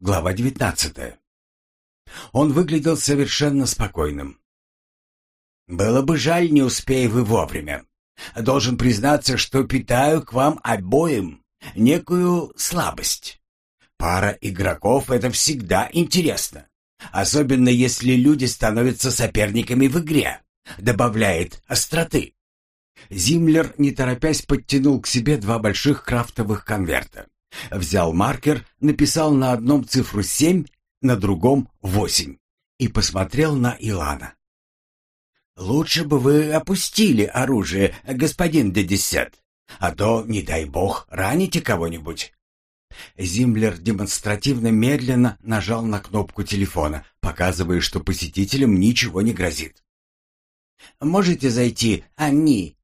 Глава 19. Он выглядел совершенно спокойным. «Было бы жаль, не успей вы вовремя. Должен признаться, что питаю к вам обоим некую слабость. Пара игроков — это всегда интересно. Особенно если люди становятся соперниками в игре. Добавляет остроты». Зимлер, не торопясь, подтянул к себе два больших крафтовых конверта. Взял маркер, написал на одном цифру семь, на другом восемь и посмотрел на Илана. «Лучше бы вы опустили оружие, господин Дедесет, а то, не дай бог, раните кого-нибудь». Зимлер демонстративно медленно нажал на кнопку телефона, показывая, что посетителям ничего не грозит. «Можете зайти, они?»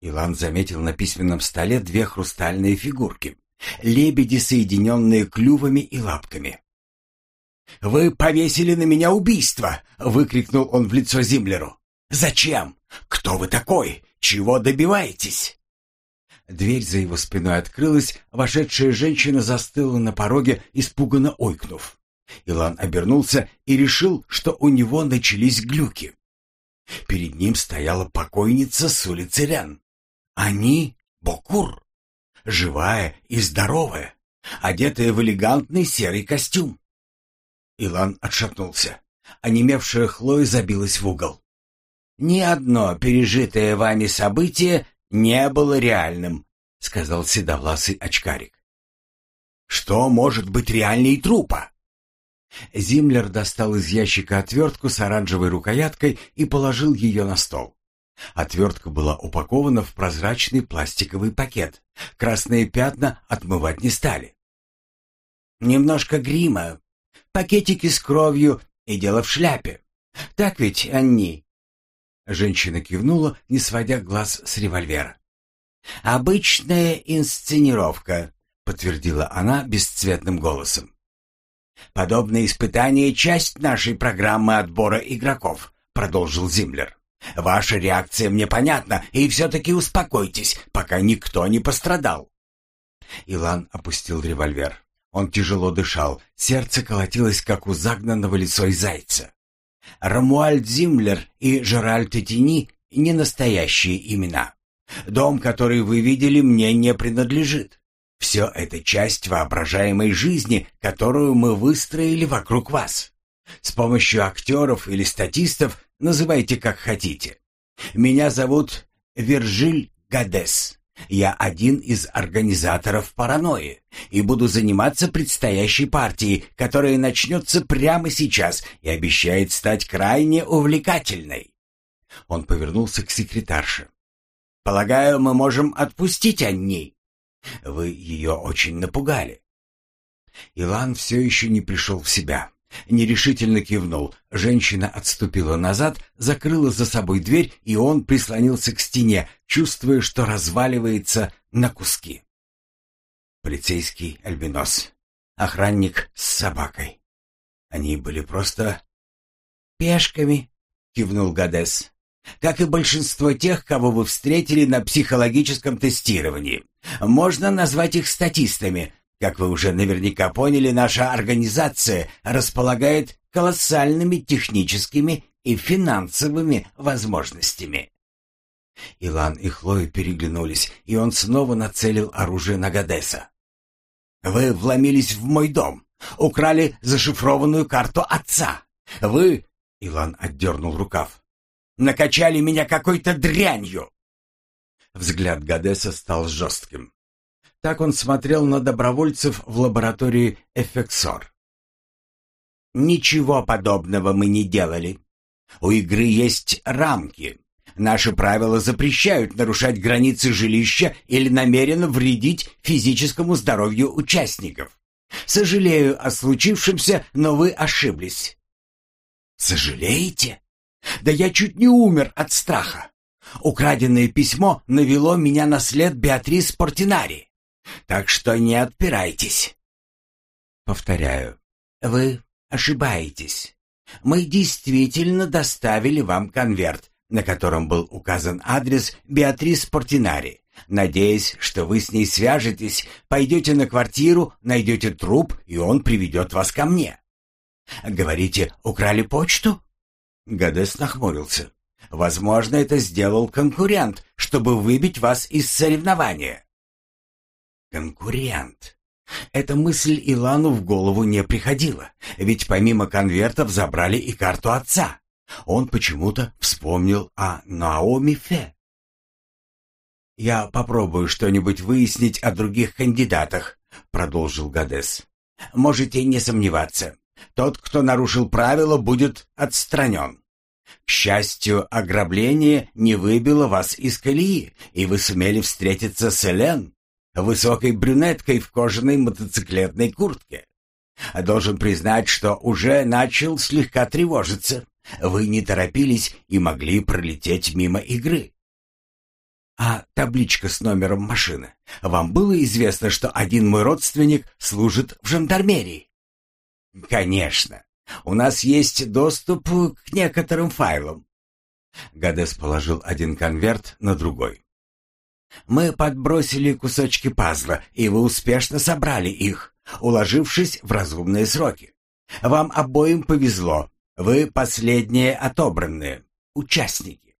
Илан заметил на письменном столе две хрустальные фигурки лебеди, соединенные клювами и лапками. «Вы повесили на меня убийство!» — выкрикнул он в лицо Зимлеру. «Зачем? Кто вы такой? Чего добиваетесь?» Дверь за его спиной открылась, вошедшая женщина застыла на пороге, испуганно ойкнув. Илан обернулся и решил, что у него начались глюки. Перед ним стояла покойница с улицы Рян. Они — Бокур живая и здоровая, одетая в элегантный серый костюм. Илан отшатнулся. Онемевшая Хлоя забилась в угол. «Ни одно пережитое вами событие не было реальным», — сказал седовласый очкарик. «Что может быть реальней трупа?» Зимлер достал из ящика отвертку с оранжевой рукояткой и положил ее на стол. Отвертка была упакована в прозрачный пластиковый пакет. Красные пятна отмывать не стали. «Немножко грима, пакетики с кровью и дело в шляпе. Так ведь они?» Женщина кивнула, не сводя глаз с револьвера. «Обычная инсценировка», — подтвердила она бесцветным голосом. «Подобное испытание — часть нашей программы отбора игроков», — продолжил Зимлер. Ваша реакция мне понятна, и все-таки успокойтесь, пока никто не пострадал. Илан опустил револьвер. Он тяжело дышал, сердце колотилось, как у загнанного лицой зайца. Рамуальд Зимлер и Жеральд Этини — не настоящие имена. Дом, который вы видели, мне не принадлежит. Все это часть воображаемой жизни, которую мы выстроили вокруг вас. С помощью актеров или статистов Называйте как хотите. Меня зовут Вержиль Гадес. Я один из организаторов паранойи и буду заниматься предстоящей партией, которая начнется прямо сейчас и обещает стать крайне увлекательной. Он повернулся к секретарше. Полагаю, мы можем отпустить Анни. Вы ее очень напугали. Илан все еще не пришел в себя. Нерешительно кивнул. Женщина отступила назад, закрыла за собой дверь, и он прислонился к стене, чувствуя, что разваливается на куски. Полицейский альбинос. Охранник с собакой. Они были просто... «Пешками», — кивнул Гадес. «Как и большинство тех, кого вы встретили на психологическом тестировании. Можно назвать их статистами, как вы уже наверняка поняли, наша организация располагает колоссальными техническими и финансовыми возможностями. Илан и Хлоя переглянулись, и он снова нацелил оружие на Гадеса. «Вы вломились в мой дом, украли зашифрованную карту отца. Вы...» — Илан отдернул рукав. «Накачали меня какой-то дрянью!» Взгляд Гадеса стал жестким. Так он смотрел на добровольцев в лаборатории Эфексор. «Ничего подобного мы не делали. У игры есть рамки. Наши правила запрещают нарушать границы жилища или намеренно вредить физическому здоровью участников. Сожалею о случившемся, но вы ошиблись». «Сожалеете? Да я чуть не умер от страха. Украденное письмо навело меня на след Беатрис Портинари. Так что не отпирайтесь. Повторяю, вы ошибаетесь. Мы действительно доставили вам конверт, на котором был указан адрес Беатрис Портинари, надеясь, что вы с ней свяжетесь, пойдете на квартиру, найдете труп, и он приведет вас ко мне. Говорите, украли почту? Гадес нахмурился. Возможно, это сделал конкурент, чтобы выбить вас из соревнования. Конкурент. Эта мысль Илану в голову не приходила, ведь помимо конвертов забрали и карту отца. Он почему-то вспомнил о Наоми Фе. «Я попробую что-нибудь выяснить о других кандидатах», — продолжил Гадес. «Можете не сомневаться. Тот, кто нарушил правила, будет отстранен. К счастью, ограбление не выбило вас из колеи, и вы сумели встретиться с Элен, высокой брюнеткой в кожаной мотоциклетной куртке. Должен признать, что уже начал слегка тревожиться. Вы не торопились и могли пролететь мимо игры. А табличка с номером машины? Вам было известно, что один мой родственник служит в жандармерии? Конечно. У нас есть доступ к некоторым файлам. Гадес положил один конверт на другой. Мы подбросили кусочки пазла, и вы успешно собрали их, уложившись в разумные сроки. Вам обоим повезло. Вы последние отобранные участники.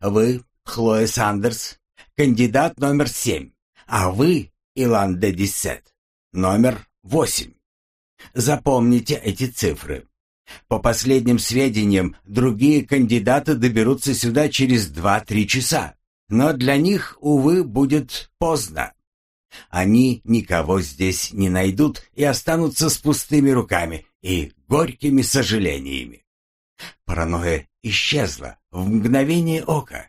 Вы, Хлоя Сандерс, кандидат номер семь, а вы, Илан де Диссет, номер восемь. Запомните эти цифры. По последним сведениям, другие кандидаты доберутся сюда через 2-3 часа. Но для них, увы, будет поздно. Они никого здесь не найдут и останутся с пустыми руками и горькими сожалениями. Паранойя исчезла в мгновение ока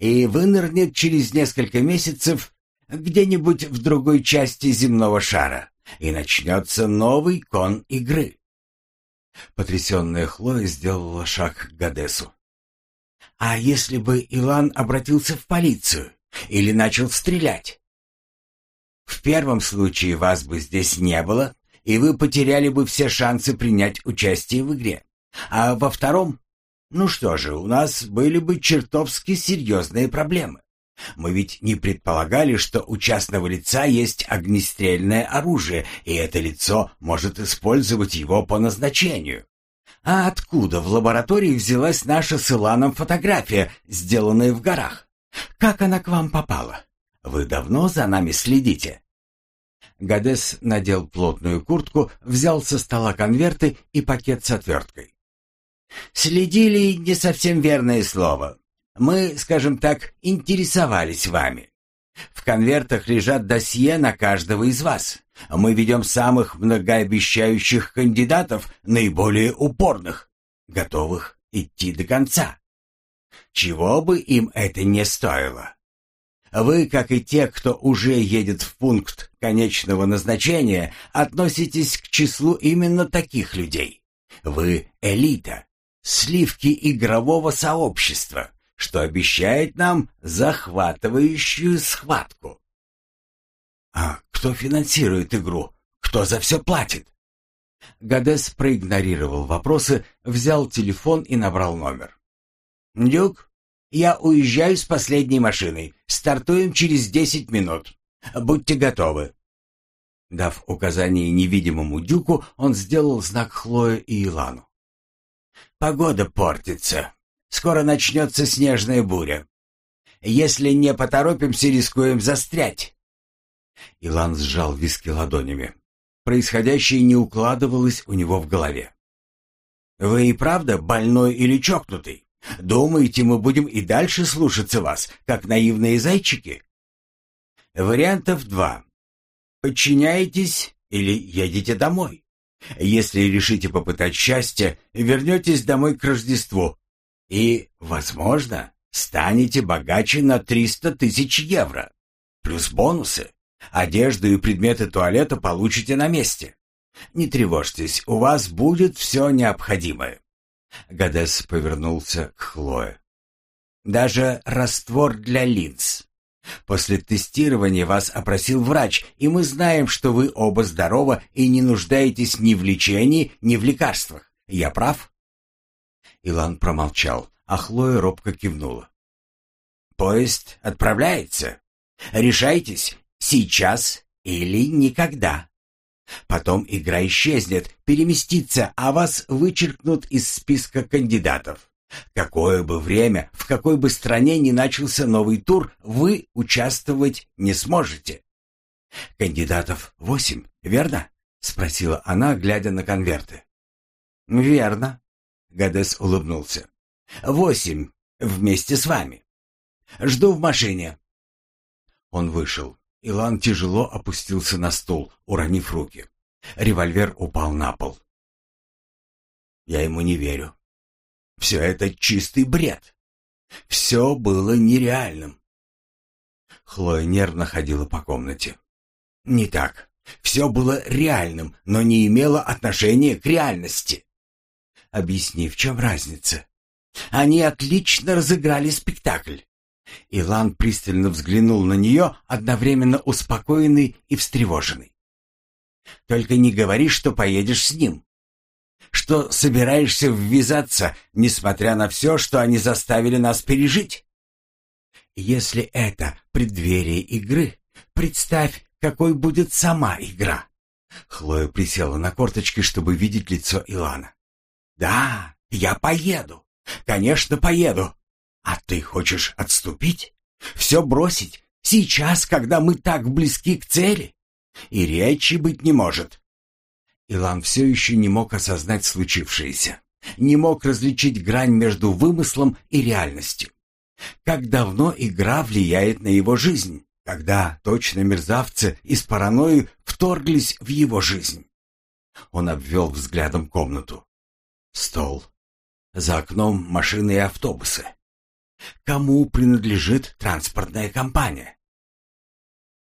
и вынырнет через несколько месяцев где-нибудь в другой части земного шара и начнется новый кон игры. Потрясенная Хлоя сделала шаг к Гадесу. А если бы Илан обратился в полицию или начал стрелять? В первом случае вас бы здесь не было, и вы потеряли бы все шансы принять участие в игре. А во втором? Ну что же, у нас были бы чертовски серьезные проблемы. Мы ведь не предполагали, что у частного лица есть огнестрельное оружие, и это лицо может использовать его по назначению. А откуда в лаборатории взялась наша с Иланом фотография, сделанная в горах? Как она к вам попала? Вы давно за нами следите?» Гадес надел плотную куртку, взял со стола конверты и пакет с отверткой. «Следили не совсем верное слово. Мы, скажем так, интересовались вами. В конвертах лежат досье на каждого из вас. Мы ведем самых многообещающих кандидатов, наиболее упорных, готовых идти до конца. Чего бы им это не стоило. Вы, как и те, кто уже едет в пункт конечного назначения, относитесь к числу именно таких людей. Вы элита, сливки игрового сообщества, что обещает нам захватывающую схватку. А кто финансирует игру? Кто за все платит? Гадес проигнорировал вопросы, взял телефон и набрал номер. «Дюк, я уезжаю с последней машиной. Стартуем через десять минут. Будьте готовы». Дав указание невидимому Дюку, он сделал знак Хлое и Илану. «Погода портится. Скоро начнется снежная буря. Если не поторопимся, рискуем застрять. Илан сжал виски ладонями. Происходящее не укладывалось у него в голове. «Вы и правда больной или чокнутый? Думаете, мы будем и дальше слушаться вас, как наивные зайчики?» Вариантов два. Подчиняетесь или едете домой. Если решите попытать счастье, вернетесь домой к Рождеству и, возможно, станете богаче на 300 тысяч евро. Плюс бонусы. Одежду и предметы туалета получите на месте. Не тревожьтесь, у вас будет все необходимое. Гадес повернулся к Хлое. Даже раствор для линз. После тестирования вас опросил врач, и мы знаем, что вы оба здоровы и не нуждаетесь ни в лечении, ни в лекарствах. Я прав? Илан промолчал, а Хлоя робко кивнула. «Поезд отправляется. Решайтесь, сейчас или никогда. Потом игра исчезнет, переместится, а вас вычеркнут из списка кандидатов. Какое бы время, в какой бы стране ни начался новый тур, вы участвовать не сможете. Кандидатов восемь, верно? спросила она, глядя на конверты. Верно, Гадес улыбнулся. Восемь вместе с вами. Жду в машине. Он вышел. Илан тяжело опустился на стул, уронив руки. Револьвер упал на пол. Я ему не верю. Все это чистый бред. Все было нереальным. Хлоя нервно ходила по комнате. Не так. Все было реальным, но не имело отношения к реальности. Объясни, в чем разница? Они отлично разыграли спектакль. Илан пристально взглянул на нее, одновременно успокоенный и встревоженный. «Только не говори, что поедешь с ним. Что собираешься ввязаться, несмотря на все, что они заставили нас пережить. Если это преддверие игры, представь, какой будет сама игра». Хлоя присела на корточки, чтобы видеть лицо Илана. «Да, я поеду. Конечно, поеду. А ты хочешь отступить? Все бросить? Сейчас, когда мы так близки к цели? И речи быть не может. Илан все еще не мог осознать случившееся. Не мог различить грань между вымыслом и реальностью. Как давно игра влияет на его жизнь? Когда точно мерзавцы из паранойи вторглись в его жизнь? Он обвел взглядом комнату. Стол. За окном машины и автобусы. Кому принадлежит транспортная компания?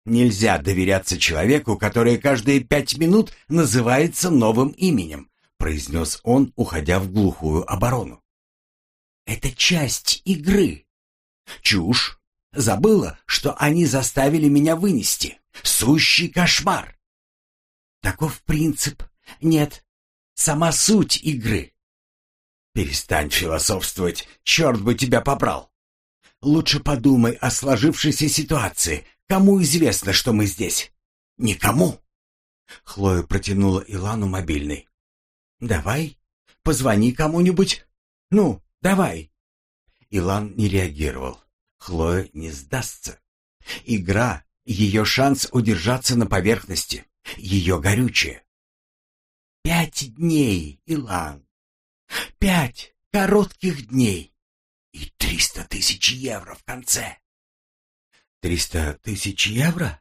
Нельзя доверяться человеку, который каждые пять минут называется новым именем, произнес он, уходя в глухую оборону. Это часть игры. Чушь. Забыла, что они заставили меня вынести. Сущий кошмар. Таков принцип. Нет, сама суть игры. Перестань философствовать, черт бы тебя побрал. Лучше подумай о сложившейся ситуации. Кому известно, что мы здесь? Никому. Хлоя протянула Илану мобильный. Давай, позвони кому-нибудь. Ну, давай. Илан не реагировал. Хлоя не сдастся. Игра — ее шанс удержаться на поверхности, ее горючее. Пять дней, Илан. Пять коротких дней и триста тысяч евро в конце. Триста тысяч евро?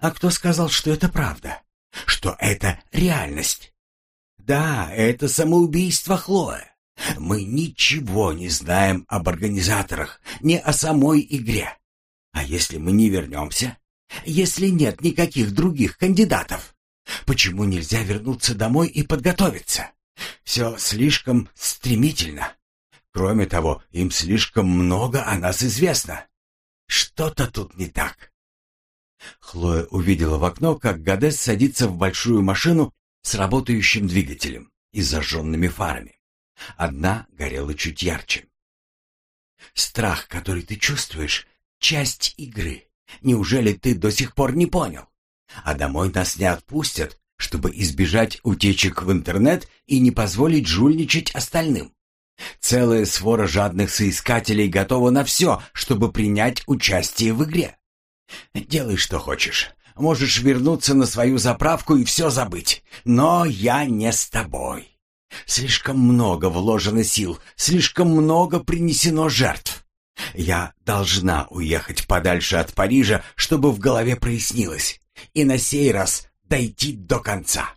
А кто сказал, что это правда? Что это реальность? Да, это самоубийство Хлоя. Мы ничего не знаем об организаторах, не о самой игре. А если мы не вернемся? Если нет никаких других кандидатов? Почему нельзя вернуться домой и подготовиться? Все слишком стремительно. Кроме того, им слишком много о нас известно. Что-то тут не так. Хлоя увидела в окно, как Гадес садится в большую машину с работающим двигателем и зажженными фарами. Одна горела чуть ярче. Страх, который ты чувствуешь, часть игры. Неужели ты до сих пор не понял? А домой нас не отпустят, чтобы избежать утечек в интернет и не позволить жульничать остальным. Целая свора жадных соискателей готова на все, чтобы принять участие в игре. Делай, что хочешь. Можешь вернуться на свою заправку и все забыть. Но я не с тобой. Слишком много вложено сил, слишком много принесено жертв. Я должна уехать подальше от Парижа, чтобы в голове прояснилось. И на сей раз дойти до конца.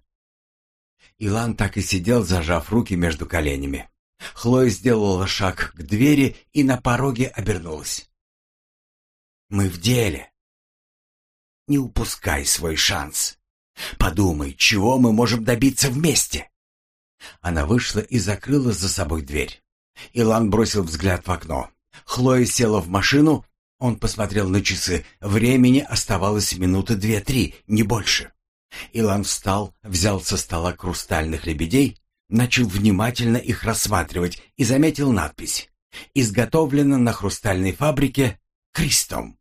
Илан так и сидел, зажав руки между коленями. Хлоя сделала шаг к двери и на пороге обернулась. «Мы в деле. Не упускай свой шанс. Подумай, чего мы можем добиться вместе». Она вышла и закрыла за собой дверь. Илан бросил взгляд в окно. Хлоя села в машину. Он посмотрел на часы. Времени оставалось минуты две-три, не больше. Илан встал, взял со стола хрустальных лебедей, начал внимательно их рассматривать и заметил надпись «Изготовлено на хрустальной фабрике Кристом».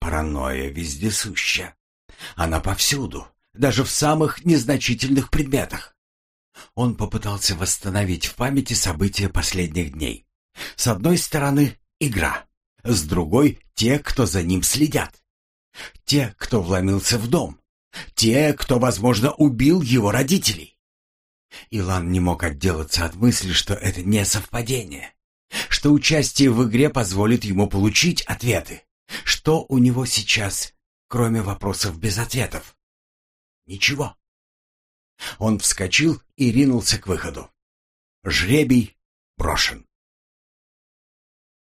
паранойя вездесуща. Она повсюду, даже в самых незначительных предметах. Он попытался восстановить в памяти события последних дней. С одной стороны, игра. С другой — те, кто за ним следят. Те, кто вломился в дом. Те, кто, возможно, убил его родителей. Илан не мог отделаться от мысли, что это не совпадение. Что участие в игре позволит ему получить ответы. Что у него сейчас, кроме вопросов без ответов? Ничего. Он вскочил и ринулся к выходу. Жребий брошен.